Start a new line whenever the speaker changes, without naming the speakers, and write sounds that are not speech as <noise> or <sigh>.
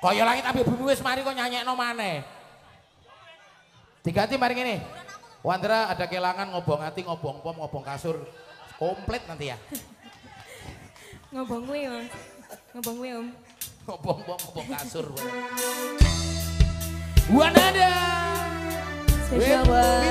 Kaya langit ambil bumi wis mari kok nyanyekno maneh. Diganti mari ngene. Wandra ada kelangan ngobong hati, ngobong pom, ngobong kasur. Komplit nanti ya. <laughs>
Ngobong kuwi, Om. Ngobong kuwi, Om.
Ngobong pom, ngobong kasur. Wanada. Special
buat